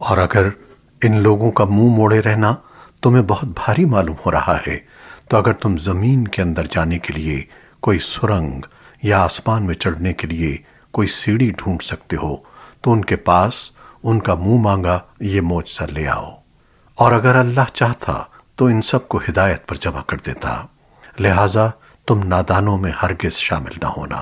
और अगर इन लोगों का मुँह मोड़े रहना तुम्हें बहुत भारी मालूम हो रहा है तो अगर तुम ज़मीन के अंदर जाने के लिए कोई सुरंग या आसमान में चढ़ने के लिए कोई सीढ़ी ढूंढ सकते हो तो उनके पास उनका मुँह मांगा, ये मोजसा ले आओ। और अगर अल्लाह चाहता तो इन सबको हिदायत पर जमा कर देता। लिहाजा तुम नादानों में हरगिज शामिल न होना।